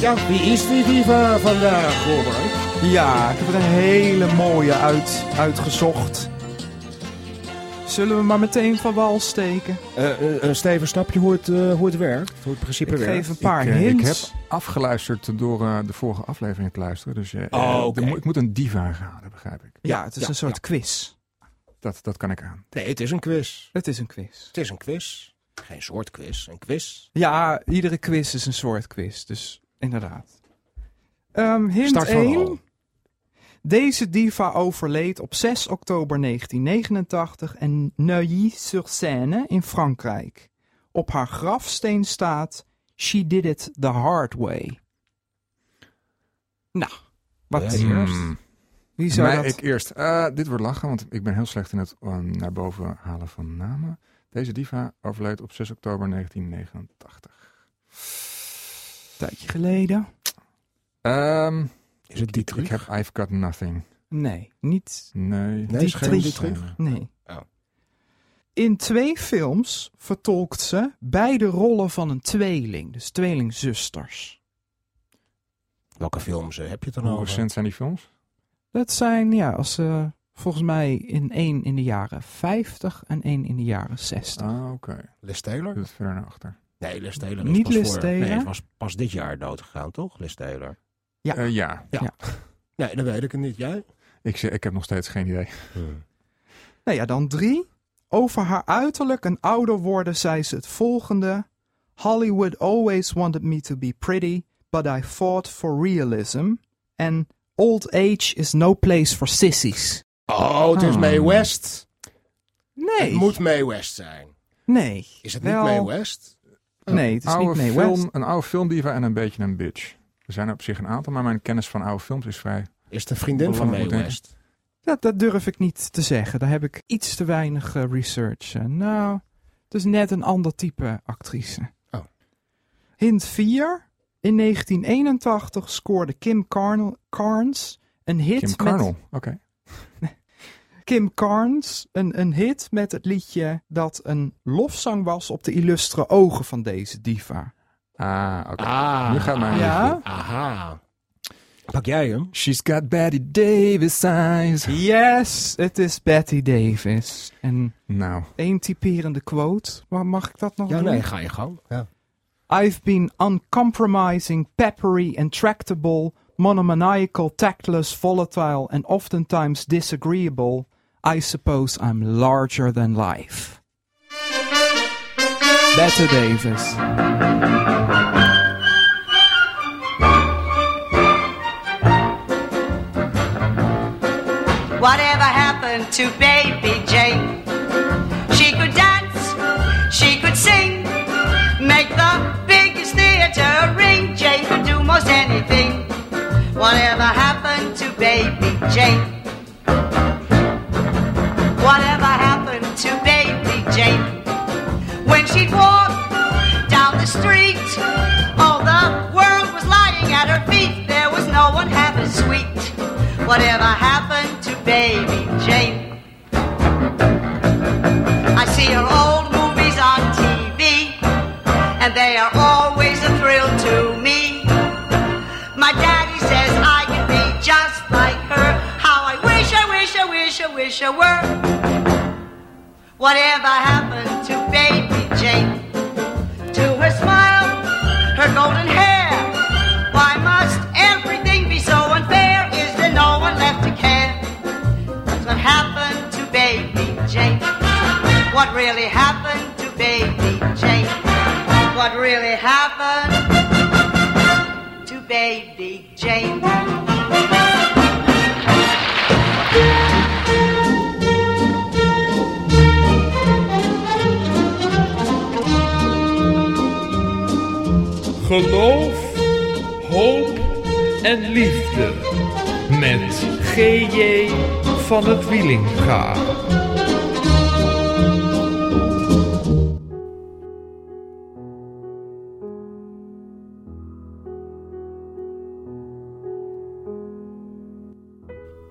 Ja, wie is die diva vandaag, Robert? Ja, ik heb er een hele mooie uit, uitgezocht. Zullen we maar meteen van wal steken? Eh, eh, Steven, snap je hoe het, eh, hoe het werkt? Hoe het principe Ik werkt? geef een paar ik, eh, ik hints. heb afgeluisterd door eh, de vorige aflevering te luisteren. Dus eh, Oh, eh, ik moet een diva raden, begrijp ik. Ja, het is ja, een soort ja. quiz. Dat, dat kan ik aan. Nee, het is een quiz. Het is een quiz. Het is een quiz. Geen soort quiz, een quiz. Ja, iedere quiz is een soort quiz, dus inderdaad. Ehm, hint Start van 1. wal. Deze diva overleed op 6 oktober 1989 in Neuilly-sur-Seine in Frankrijk. Op haar grafsteen staat She did it the hard way. Nou, wat Ja, eerst? Hmm. Wie zou Mij, dat... ik eerst. Eh, dit wordt lachen, want ik ben heel slecht in het eh, naar boven halen van namen. Deze diva overleed op 6 oktober 1989. tijdje geleden? Ehm, Is het Dietrich? ik heb I've Got Nothing. Nee, niet... Nee. Nee, is geen Dietrich. Dietrich? Nee. Oh. In twee films vertolkt ze beide rollen van een tweeling, dus tweelingzusters. Welke films eh, heb je dan Hoe over? recent zijn die films? Dat zijn, ja, als ze volgens mij in één in de jaren 50 en één in de jaren 60. Ah, oké. Liz Taylor? Dat verder naar achter. Nee, Liz Taylor is Niet pas Liz voor... Taylor? Nee, het was pas dit jaar doodgegaan, toch? Liz Taylor. Ja. Eh, ja. Ja. Ja. Nee, dan weet ik het niet. Jij? Ik, zeg- ik heb nog steeds geen idee. Nou ja, dan drie. Over haar uiterlijk en ouder worden zei ze het volgende. Hollywood always wanted me to be pretty, but I fought for realism. En old age is no place for sissies. Oh, het is Hmm. Mae West. Nee. Het moet Mae West zijn. Nee. Is het Wel- niet Mae West? Nee, het is oude niet Mae film, West. Een oude filmdiva en een beetje een bitch. Er zijn er op zich een aantal, maar mijn kennis van oude films is vrij... Is het een vriendin van Mae. West? Dat, dat durf ik niet te zeggen. Daar heb ik iets te weinig eh, research. eh. Nou, het is net een ander type actrice. Oh. Hint 4. In 1981 scoorde Kim Carnel, Carnes een hit Kim met... Carnel, oké. Kim Carnes een, een hit met het liedje dat een lofzang was op de illustre ogen van deze diva. Ah, oké. Ah. Nu gaat mijn Ja? Aha. Pak jij hem? She's got Betty Davis eyes. Yes, het is Betty Davis. En Nou, één typerende quote. Mag ik dat nog Ja, doen? nee, ga je gang. Ja. I've been uncompromising, peppery, intractable, monomaniacal, tactless, volatile, and oftentimes disagreeable. I suppose I'm larger than life. Bette Davis. Whatever happened to baby Jane? She could dance, she could sing, make the biggest theater ring. Jane could do most anything. Whatever happened to baby Jane? Jane? When she'd walk down the street, all the world was lying at her feet. There was no one half as sweet. Whatever happened to baby Jane? I see her old Whatever happened to baby Jane? To her smile, her golden hair. Why must everything be so unfair? Is there no one left to care? What happened to baby Jane. What really happened to baby Jane? What really happened to baby Jane? Geloof, hoop en liefde. Met G.J. van het Wielinga.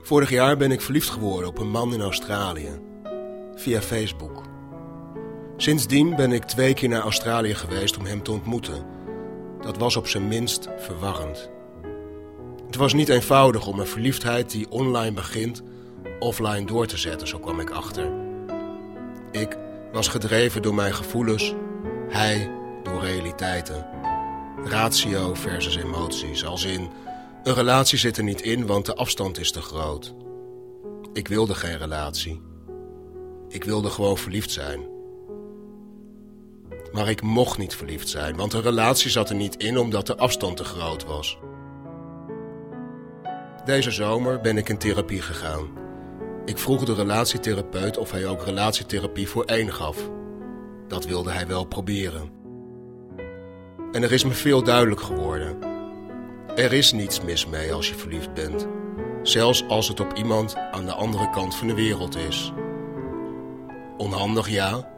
Vorig jaar ben ik verliefd geworden op een man in Australië. Via Facebook. Sindsdien ben ik twee keer naar Australië geweest om hem te ontmoeten. Dat was op zijn minst verwarrend. Het was niet eenvoudig om een verliefdheid die online begint, offline door te zetten, zo kwam ik achter. Ik was gedreven door mijn gevoelens, hij door realiteiten. Ratio versus emoties, als in een relatie zit er niet in, want de afstand is te groot. Ik wilde geen relatie. Ik wilde gewoon verliefd zijn. Maar ik mocht niet verliefd zijn, want een relatie zat er niet in omdat de afstand te groot was. Deze zomer ben ik in therapie gegaan. Ik vroeg de relatietherapeut of hij ook relatietherapie voor één gaf. Dat wilde hij wel proberen. En er is me veel duidelijk geworden. Er is niets mis mee als je verliefd bent. Zelfs als het op iemand aan de andere kant van de wereld is. Onhandig ja.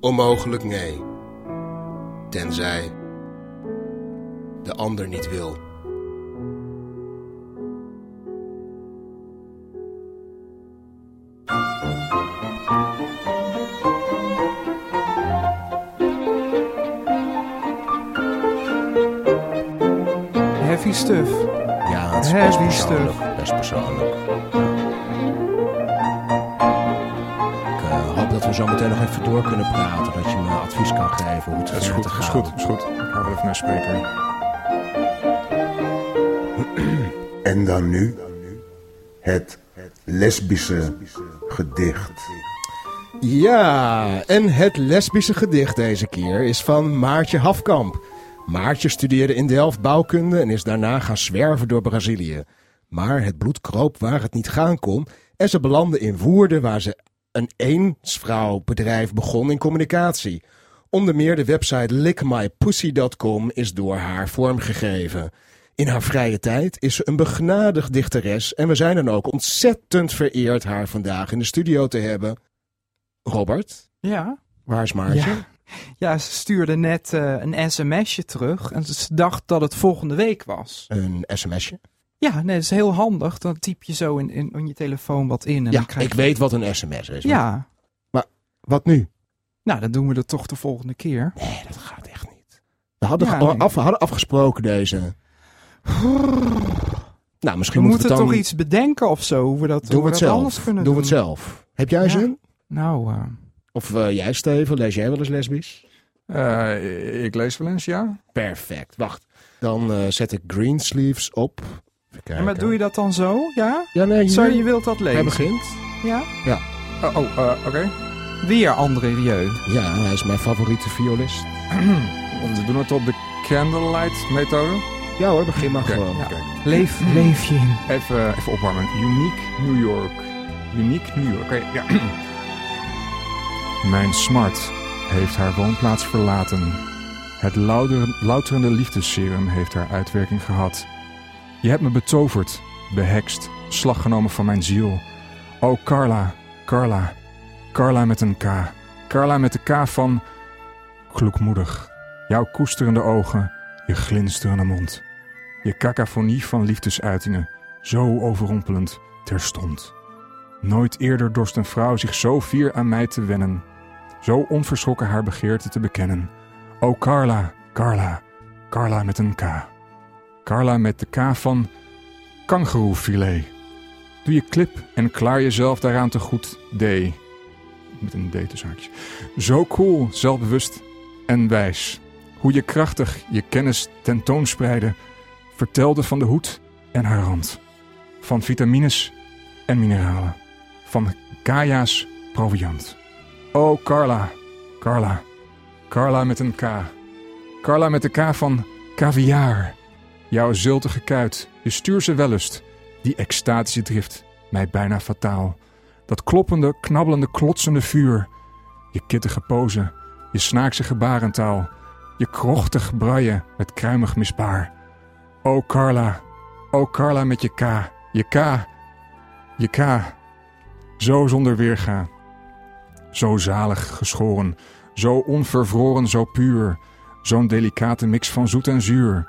Onmogelijk nee. Tenzij de ander niet wil. Heavy stuff. Ja, het is Heavy best persoonlijk. Stuff. Best persoonlijk. Zo meteen nog even door kunnen praten. Dat je me advies kan geven hoe het Dat is verder goed, te is gaan. goed, is goed. Ik hou even naar spreker. En dan nu het lesbische gedicht. Ja, en het lesbische gedicht deze keer is van Maartje Hafkamp. Maartje studeerde in Delft bouwkunde en is daarna gaan zwerven door Brazilië. Maar het bloed kroop waar het niet gaan kon en ze belandde in Woerden waar ze een eensvrouwbedrijf begon in communicatie. Onder meer de website lickmypussy.com is door haar vormgegeven. In haar vrije tijd is ze een begnadigd dichteres en we zijn dan ook ontzettend vereerd haar vandaag in de studio te hebben. Robert, Ja. waar is Maartje? Ja. Ja, ze stuurde net eh, een sms'je terug en ze dacht dat het volgende week was. Een sms'je? Ja, nee, dat is heel handig. Dan typ je zo in, in, in je telefoon wat in. En Ja, dan krijg ik je- weet wat een sms is. Ja. Maar wat nu? Nou, dan doen we dat toch de volgende keer. Nee, dat gaat echt niet. We hadden, Ja, nee. af, we hadden afgesproken deze. Nou, misschien we moeten moeten we dan... toch iets bedenken of zo, hoe we dat, Doen we het dat zelf. anders kunnen Doen we het zelf. Heb jij Ja. zin? Nou, eh, Of eh, jij, Steven, lees jij wel eens lesbisch? Eh, ik lees wel eens, ja. Perfect. Wacht. Dan eh, zet ik Greensleeves op. Ja, kijken. maar doe je dat dan zo? Ja? Ja, nee, hier. Zo, je wilt dat Hij lezen? begint. Ja? Ja. Oh, oh eh, oké. Weer André Rieu. Ja, hij is mijn favoriete violist. We doen het op de candlelight methode. Ja hoor, begin maar gewoon. oké. Leef, leef je in. Even, even opwarmen. Unique New York. Unique New York. Oké, ja. Mijn smart heeft haar woonplaats verlaten. Het louter, louterende liefdesserum heeft haar uitwerking gehad. Je hebt me betoverd, behekst, slag genomen van mijn ziel. O Carla, Carla, Carla met een K. Carla met de K van kloekmoedig. Jouw koesterende ogen, je glinsterende mond. Je cacophonie van liefdesuitingen, zo overrompelend, terstond. Nooit eerder dorst een vrouw zich zo fier aan mij te wennen, zo onverschrokken haar begeerte te bekennen. O Carla, Carla, Carla met een K. Carla met de K van kangeroefilet. Doe je clip en klaar jezelf daaraan te goed, D. Met een D tussen. Zo cool, zelfbewust en wijs. Hoe je krachtig je kennis tentoonspreidde vertelde van de hoed en haar rand. Van vitamines en mineralen. Van Gaia's proviant. Oh Carla, Carla, Carla met een K. Carla met de K van caviar. Jouw zultige kuit, je stuurse wellust, die extatische drift, mij bijna fataal. Dat kloppende, knabbelende, klotsende vuur. Je kittige pose, je snaakse gebarentaal. Je krochtig braille met kruimig misbaar. O Carla, o Carla met je K, je K, je K. Zo zonder weerga. Zo zalig geschoren, zo onvervroren, zo puur. Zo'n delicate mix van zoet en zuur.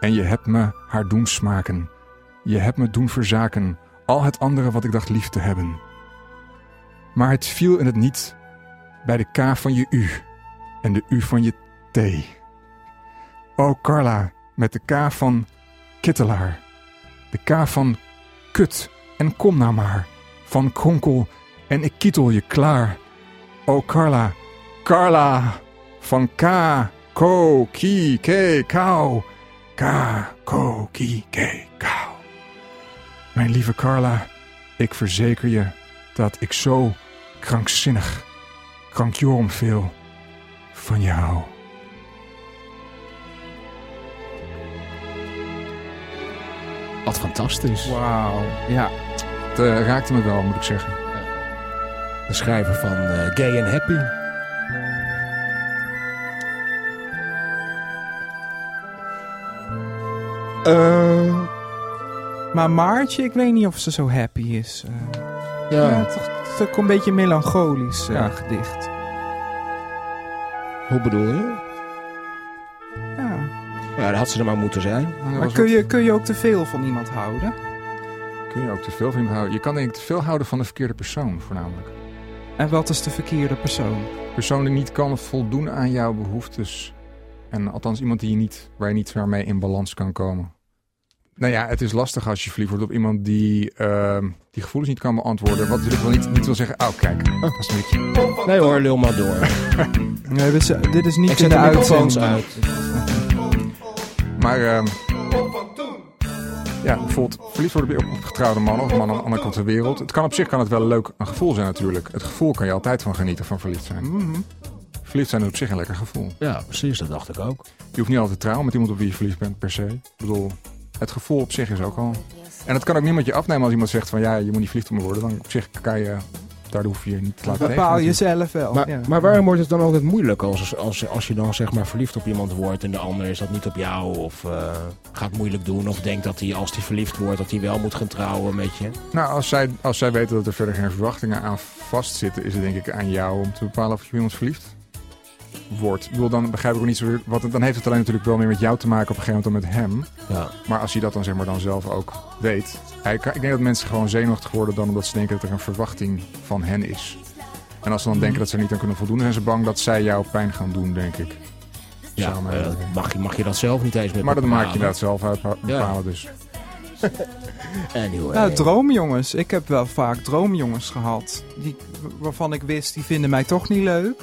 En je hebt me haar doen smaken. Je hebt me doen verzaken, al het andere wat ik dacht lief te hebben. Maar het viel in het niet bij de K van je U en de U van je T. O Carla, met de K van kittelaar. De K van kut en kom nou maar. Van kronkel en ik kietel je klaar. O Carla, Carla, van K, ko, ki, ke, kou. K, ko, ki, ke. Mijn lieve Carla, ik verzeker je dat ik zo krankzinnig, krankjorum veel van je hou. Wat fantastisch. Wauw, ja. Het eh, raakte me wel, moet ik zeggen. De schrijver van eh, Gay and Happy. Eh, Maar Maartje, ik weet niet of ze zo happy is. eh. ja. ja, toch, toch een beetje melancholisch eh, Ja. gedicht. Hoe bedoel je? Ja. Ja, dat had ze er maar moeten zijn. Maar kun je, kun je ook te veel van iemand houden? Kun je ook te veel van iemand houden? Je kan denk ik te veel houden van de verkeerde persoon, voornamelijk. En wat is de verkeerde persoon? persoon die niet kan voldoen aan jouw behoeftes. En althans iemand die je niet, waar je niet meer mee in balans kan komen. Nou ja, het is lastig als je verliefd wordt op iemand die ehm, die gevoelens niet kan beantwoorden. Wat natuurlijk wel niet, niet wil zeggen, oh kijk, dat is een beetje... Nee hoor, lul maar door. Nee, we z- dit is niet Ik in zet de de uitzending. uit. Maar ehm, ja, bijvoorbeeld verliefd worden op een getrouwde man of een man aan de andere kant van de wereld. Het kan op zich kan het wel leuk een gevoel zijn natuurlijk. Het gevoel kan je altijd van genieten van verliefd zijn. Mhm. Verliefd zijn is op zich een lekker gevoel. Ja, precies, dat dacht ik ook. Je hoeft niet altijd te trouwen met iemand op wie je verliefd bent per se. Ik bedoel, het gevoel op zich is ook al... En dat kan ook niemand je afnemen als iemand zegt van ja, je moet niet verliefd op me worden. Dan op zich kan je, daar hoef je je niet te laten Bepaal tegen. jezelf wel. Maar, ja. maar waarom wordt het dan altijd moeilijk als, als, als je dan zeg maar verliefd op iemand wordt en de ander is dat niet op jou of eh, gaat moeilijk doen of denkt dat hij als hij verliefd wordt dat hij wel moet gaan trouwen met je? Nou, als zij, als zij weten dat er verder geen verwachtingen aan vastzitten, is het denk ik aan jou om te bepalen of je iemand verliefd wordt. Ik bedoel, dan begrijp ik ook niet zo... Wat, dan heeft het alleen natuurlijk wel meer met jou te maken op een gegeven moment dan met hem. Ja. Maar als hij dat dan zeg maar dan zelf ook weet. Hij kan- ik denk dat mensen gewoon zenuwachtig worden dan omdat ze denken dat er een verwachting van hen is. En als ze dan Mhm. denken dat ze er niet aan kunnen voldoen, dan zijn ze bang dat zij jou pijn gaan doen, denk ik. Ja, eh, mag, je, mag je dat zelf niet eens met maar dat maak je inderdaad zelf uit bepalen dus. Anyway. Nou, droomjongens. Ik heb wel vaak droomjongens gehad. Die, waarvan ik wist, die vinden mij toch niet leuk.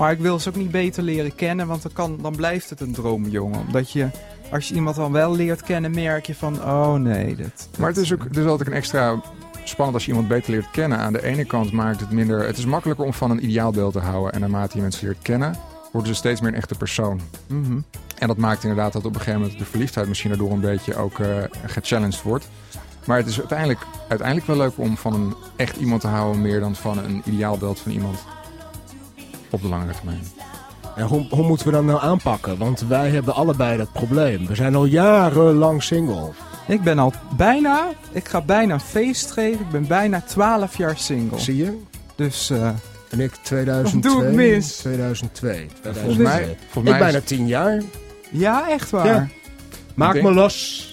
Maar ik wil ze ook niet beter leren kennen, want dan, kan, dan blijft het een droomjongen. Omdat je, als je iemand dan wel leert kennen, merk je van, oh nee, dit... Maar het is ook het is altijd een extra spannend als je iemand beter leert kennen. Aan de ene kant maakt het minder... Het is makkelijker om van een ideaalbeeld te houden. En naarmate je mensen leert kennen, worden ze steeds meer een echte persoon. Mhm. En dat maakt inderdaad dat op een gegeven moment de verliefdheid misschien daardoor een beetje ook eh gechallenged wordt. Maar het is uiteindelijk, uiteindelijk wel leuk om van een echt iemand te houden meer dan van een ideaalbeeld van iemand op de langere termijn. En hoe, hoe moeten we dat nou aanpakken? Want wij hebben allebei dat probleem. We zijn al jarenlang single. Ik ben al bijna, ik ga bijna een feest geven. Ik ben bijna 12 jaar single. Zie je? Dus, eh En ik 2002. Wat doe ik mis? 2002. Volgens mij, volgens ik mij bijna is, 10 jaar. ja, echt waar. Ja. Maak me los.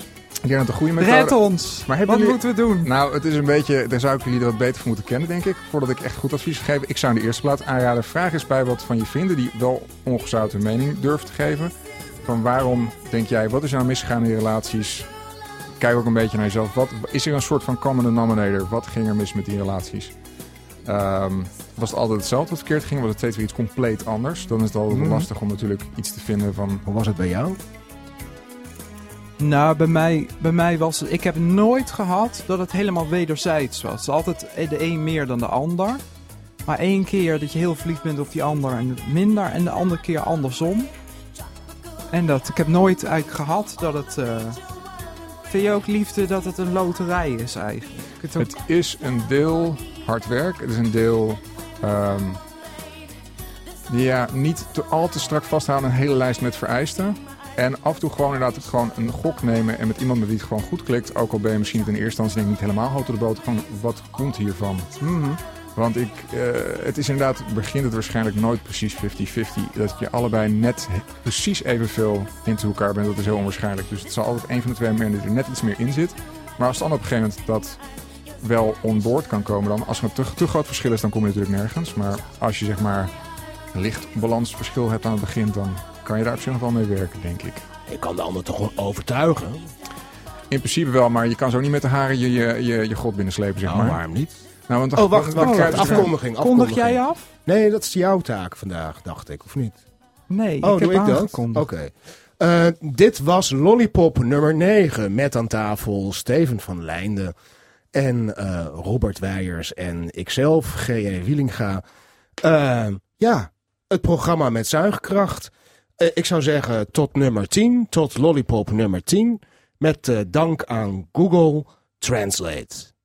Ik denk dat het een goede methode... Red ons. Maar Wat jullie- moeten we doen? Nou, het is een beetje, daar zou ik jullie er wat beter voor moeten kennen, denk ik. Voordat ik echt goed advies geef. Ik zou in de eerste plaats aanraden, vraag eens bij wat van je vrienden die wel ongezouten mening durft te geven. Van waarom denk jij, wat is er nou misgegaan in je relaties? Kijk ook een beetje naar jezelf. Wat, is er een soort van common denominator? Wat ging er mis met die relaties? Ehm, was het altijd hetzelfde wat verkeerd ging? Was het steeds weer iets compleet anders? Dan is het altijd Mhm. lastig om natuurlijk iets te vinden van... Hoe was het bij jou? Nou, bij mij, bij mij was het... Ik heb nooit gehad dat het helemaal wederzijds was. Altijd de een meer dan de ander. Maar één keer dat je heel verliefd bent op die ander en minder. En de andere keer andersom. En dat, ik heb nooit eigenlijk gehad dat het... eh, vind je ook liefde dat het een loterij is eigenlijk? Het is een deel hard werk. Het is een deel... ehm, ja, niet te, al te strak vasthouden een hele lijst met vereisten. En af en toe gewoon inderdaad gewoon een gok nemen en met iemand met wie het gewoon goed klikt. Ook al ben je misschien in eerste instantie niet helemaal hout door de boot. Gewoon, wat komt hiervan? Mhm. Want ik, eh, het is inderdaad, begint het waarschijnlijk nooit precies 50-50. Dat je allebei net precies evenveel into elkaar bent, dat is heel onwaarschijnlijk. Dus het zal altijd een van de twee dat er net iets meer in zit. Maar als dan op een gegeven moment dat wel onboord kan komen, dan als er een te, te groot verschil is, dan kom je natuurlijk nergens. Maar als je zeg maar een licht balansverschil hebt aan het begin, dan kan je daar op zich nog wel mee werken, denk ik. Ik kan de ander toch wel overtuigen? In principe wel, maar je kan zo niet met de haren je, je, je, je god binnenslepen, zeg Nou, maar. waarom niet? Nou, want Oh, wacht, je- Afkondiging, Kondig jij af? Nee, dat is jouw taak vandaag, dacht ik, of niet? Nee, Oh, ik doe heb ik dat? Oké. Eh, dit was Lollipop nummer 9 met aan tafel Steven van Leinden en eh, Robert Weijers en ikzelf, G.E. Wielinga. Eh, ja, het programma met zuigkracht. Eh, ik zou zeggen tot nummer 10, tot Lollipop nummer 10, met eh, dank aan Google Translate.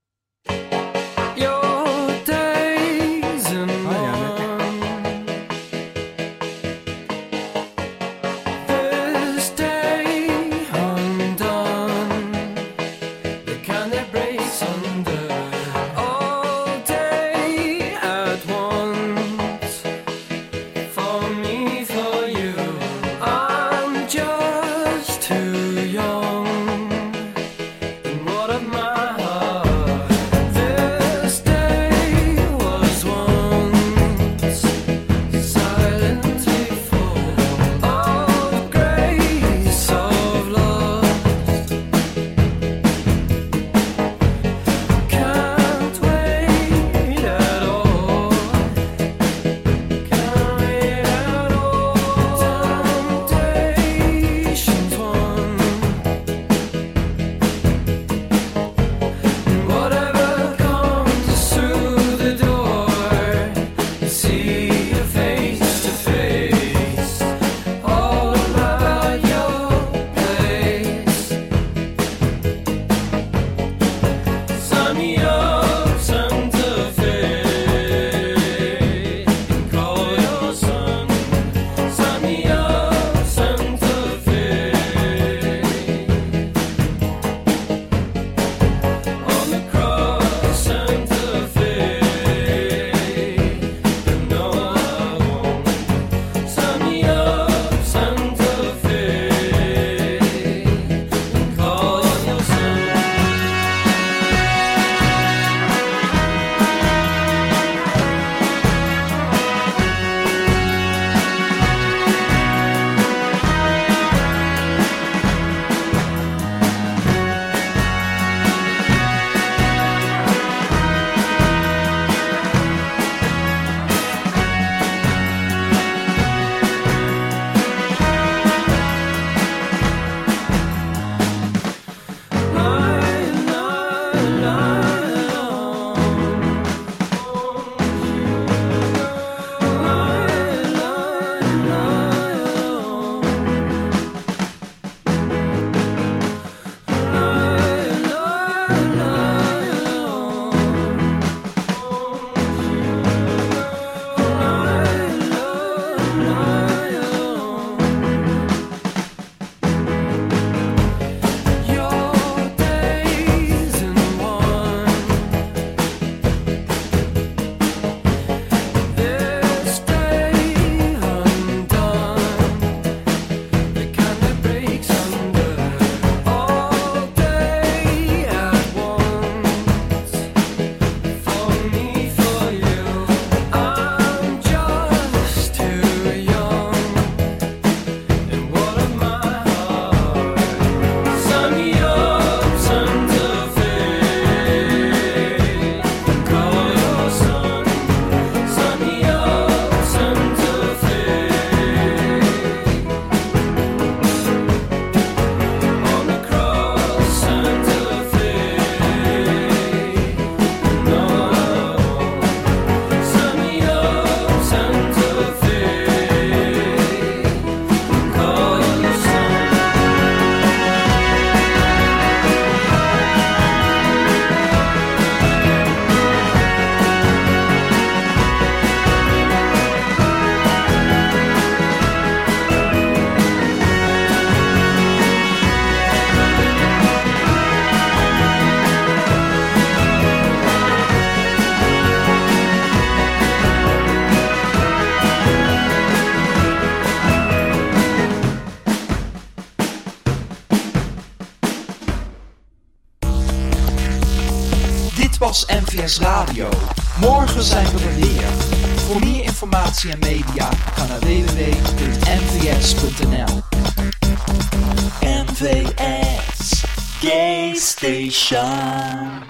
NVS Radio. Morgen zijn we er weer. Voor meer informatie en media ga naar www.nvs.nl MVS Gay Station.